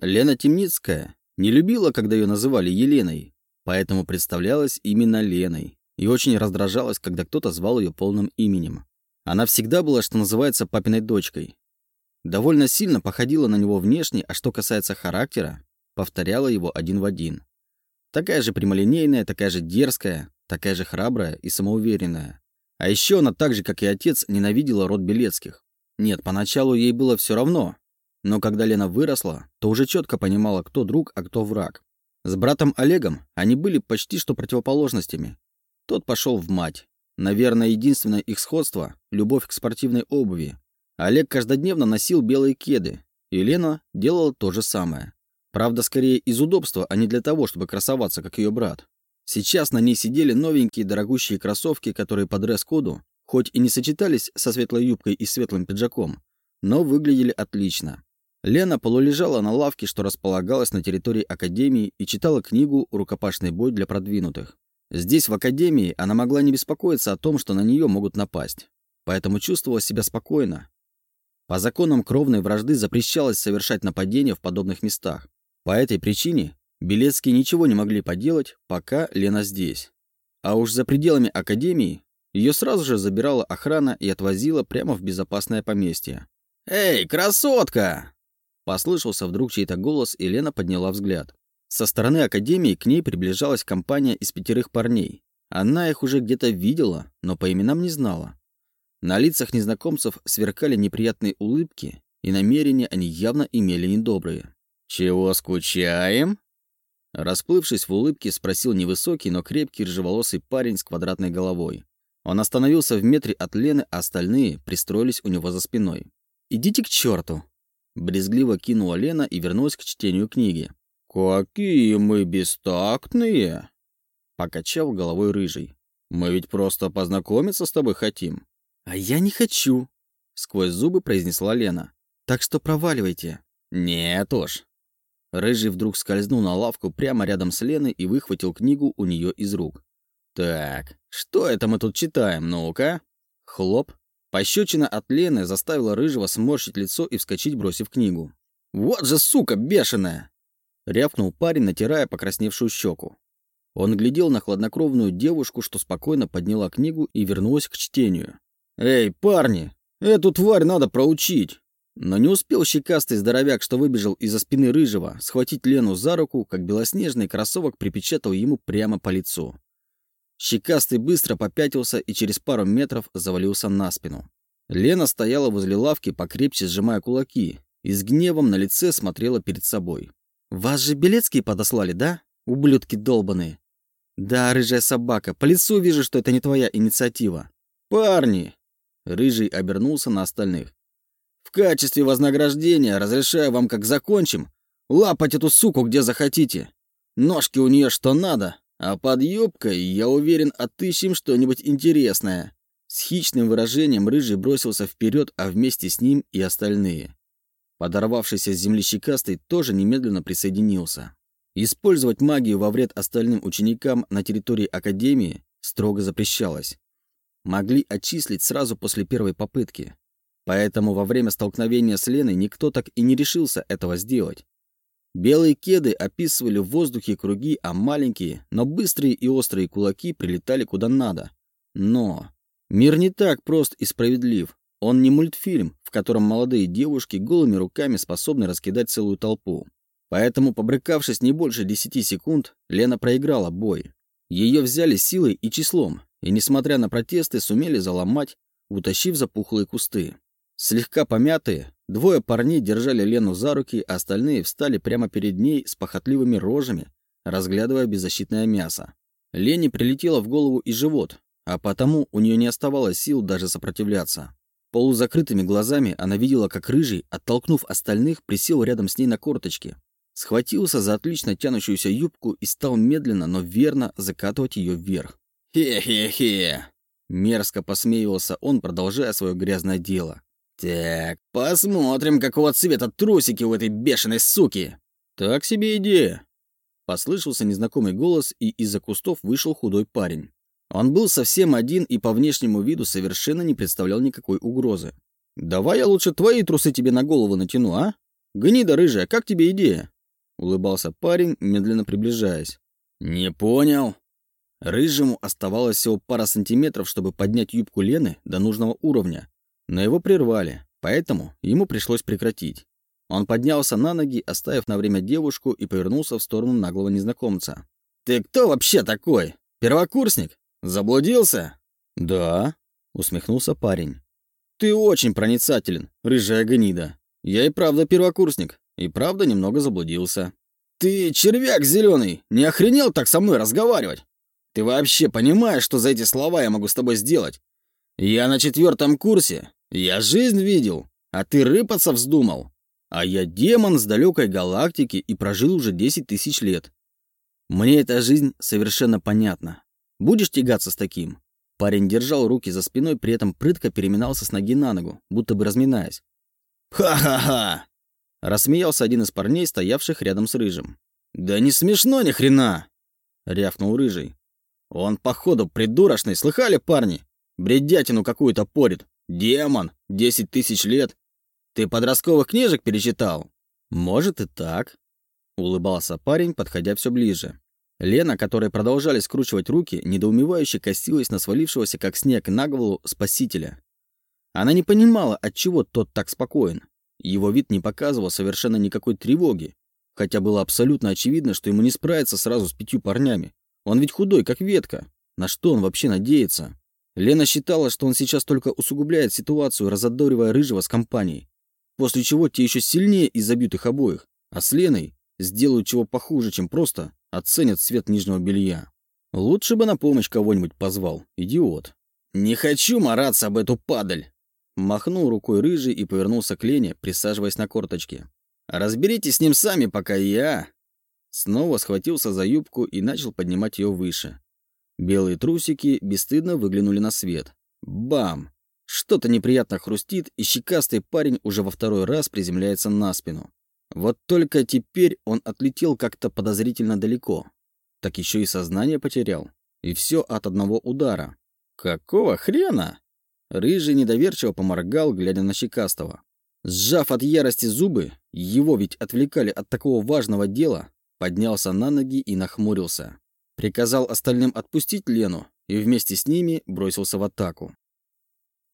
Лена Темницкая не любила, когда ее называли Еленой, поэтому представлялась именно Леной и очень раздражалась, когда кто-то звал ее полным именем. Она всегда была, что называется, папиной дочкой. Довольно сильно походила на него внешне, а что касается характера, повторяла его один в один. Такая же прямолинейная, такая же дерзкая, такая же храбрая и самоуверенная. А еще она так же, как и отец, ненавидела род Белецких. Нет, поначалу ей было все равно, но когда Лена выросла, то уже четко понимала, кто друг, а кто враг. С братом Олегом они были почти что противоположностями. Тот пошел в мать. Наверное, единственное их сходство – любовь к спортивной обуви. Олег каждодневно носил белые кеды, и Лена делала то же самое. Правда, скорее из удобства, а не для того, чтобы красоваться, как ее брат. Сейчас на ней сидели новенькие дорогущие кроссовки, которые по дресс-коду, хоть и не сочетались со светлой юбкой и светлым пиджаком, но выглядели отлично. Лена полулежала на лавке, что располагалась на территории Академии, и читала книгу «Рукопашный бой для продвинутых». Здесь, в Академии, она могла не беспокоиться о том, что на нее могут напасть. Поэтому чувствовала себя спокойно. По законам кровной вражды запрещалось совершать нападения в подобных местах. По этой причине Белецкие ничего не могли поделать, пока Лена здесь. А уж за пределами Академии ее сразу же забирала охрана и отвозила прямо в безопасное поместье. «Эй, красотка!» Послышался вдруг чей-то голос, и Лена подняла взгляд. Со стороны Академии к ней приближалась компания из пятерых парней. Она их уже где-то видела, но по именам не знала. На лицах незнакомцев сверкали неприятные улыбки, и намерения они явно имели недобрые. «Чего скучаем?» Расплывшись в улыбке, спросил невысокий, но крепкий рыжеволосый парень с квадратной головой. Он остановился в метре от Лены, а остальные пристроились у него за спиной. «Идите к черту!» Брезгливо кинула Лена и вернулась к чтению книги. «Какие мы бестактные!» Покачал головой рыжий. «Мы ведь просто познакомиться с тобой хотим». «А я не хочу!» Сквозь зубы произнесла Лена. «Так что проваливайте». «Нет уж». Рыжий вдруг скользнул на лавку прямо рядом с Леной и выхватил книгу у нее из рук. «Так, что это мы тут читаем? Ну-ка!» Хлоп, Пощечина от Лены заставила Рыжего сморщить лицо и вскочить, бросив книгу. «Вот же сука бешеная!» Рявкнул парень, натирая покрасневшую щеку. Он глядел на хладнокровную девушку, что спокойно подняла книгу и вернулась к чтению. «Эй, парни! Эту тварь надо проучить!» Но не успел щекастый здоровяк, что выбежал из-за спины Рыжего, схватить Лену за руку, как белоснежный кроссовок припечатал ему прямо по лицу. Щекастый быстро попятился и через пару метров завалился на спину. Лена стояла возле лавки, покрепче сжимая кулаки, и с гневом на лице смотрела перед собой. «Вас же Белецкие подослали, да? Ублюдки долбаные!» «Да, рыжая собака, по лицу вижу, что это не твоя инициатива». «Парни!» Рыжий обернулся на остальных. «В качестве вознаграждения разрешаю вам, как закончим, лапать эту суку где захотите. Ножки у нее что надо, а под юбкой, я уверен, отыщем что-нибудь интересное. С хищным выражением Рыжий бросился вперед, а вместе с ним и остальные. Подорвавшийся с земли щекастый тоже немедленно присоединился. Использовать магию во вред остальным ученикам на территории Академии строго запрещалось. Могли отчислить сразу после первой попытки. Поэтому во время столкновения с Леной никто так и не решился этого сделать. Белые кеды описывали в воздухе круги, а маленькие, но быстрые и острые кулаки прилетали куда надо. Но мир не так прост и справедлив. Он не мультфильм, в котором молодые девушки голыми руками способны раскидать целую толпу. Поэтому, побрыкавшись не больше 10 секунд, Лена проиграла бой. Ее взяли силой и числом, и, несмотря на протесты, сумели заломать, утащив за пухлые кусты. Слегка помятые, двое парней держали Лену за руки, а остальные встали прямо перед ней с похотливыми рожами, разглядывая беззащитное мясо. Лене прилетело в голову и живот, а потому у нее не оставалось сил даже сопротивляться. Полузакрытыми глазами она видела, как Рыжий, оттолкнув остальных, присел рядом с ней на корточки. Схватился за отлично тянущуюся юбку и стал медленно, но верно закатывать ее вверх. «Хе-хе-хе!» Мерзко посмеивался он, продолжая свое грязное дело. «Так, посмотрим, какого цвета трусики у этой бешеной суки!» «Так себе идея!» Послышался незнакомый голос, и из-за кустов вышел худой парень. Он был совсем один и по внешнему виду совершенно не представлял никакой угрозы. «Давай я лучше твои трусы тебе на голову натяну, а?» Гнида рыжая, как тебе идея?» Улыбался парень, медленно приближаясь. «Не понял». Рыжему оставалось всего пара сантиметров, чтобы поднять юбку Лены до нужного уровня. Но его прервали, поэтому ему пришлось прекратить. Он поднялся на ноги, оставив на время девушку и повернулся в сторону наглого незнакомца. «Ты кто вообще такой? Первокурсник? Заблудился?» «Да», — усмехнулся парень. «Ты очень проницателен, рыжая гнида. Я и правда первокурсник, и правда немного заблудился». «Ты червяк зеленый, не охренел так со мной разговаривать? Ты вообще понимаешь, что за эти слова я могу с тобой сделать? Я на четвертом курсе, я жизнь видел, а ты рыпаться вздумал. А я демон с далекой галактики и прожил уже 10 тысяч лет. Мне эта жизнь совершенно понятна. Будешь тягаться с таким?» Парень держал руки за спиной, при этом прытко переминался с ноги на ногу, будто бы разминаясь. «Ха-ха-ха!» Рассмеялся один из парней, стоявших рядом с Рыжим. «Да не смешно ни хрена!» Рявкнул Рыжий. «Он, походу, придурочный, слыхали, парни? Бредятину какую-то порит. Демон! Десять тысяч лет! Ты подростковых книжек перечитал?» «Может и так», — улыбался парень, подходя все ближе. Лена, которой продолжали скручивать руки, недоумевающе косилась на свалившегося, как снег, на голову спасителя. Она не понимала, отчего тот так спокоен. Его вид не показывал совершенно никакой тревоги, хотя было абсолютно очевидно, что ему не справиться сразу с пятью парнями. Он ведь худой, как ветка. На что он вообще надеется? Лена считала, что он сейчас только усугубляет ситуацию, разодоривая Рыжего с компанией. После чего те еще сильнее изобьют их обоих. А с Леной сделают чего похуже, чем просто оценят цвет нижнего белья. Лучше бы на помощь кого-нибудь позвал, идиот. «Не хочу мараться об эту падаль!» Махнул рукой рыжий и повернулся к Лене, присаживаясь на корточке. «Разберитесь с ним сами, пока я...» Снова схватился за юбку и начал поднимать ее выше. Белые трусики бесстыдно выглянули на свет. Бам! Что-то неприятно хрустит, и щекастый парень уже во второй раз приземляется на спину. Вот только теперь он отлетел как-то подозрительно далеко. Так еще и сознание потерял. И все от одного удара. Какого хрена? Рыжий недоверчиво поморгал, глядя на Щекастого. Сжав от ярости зубы, его ведь отвлекали от такого важного дела, поднялся на ноги и нахмурился. Приказал остальным отпустить Лену и вместе с ними бросился в атаку.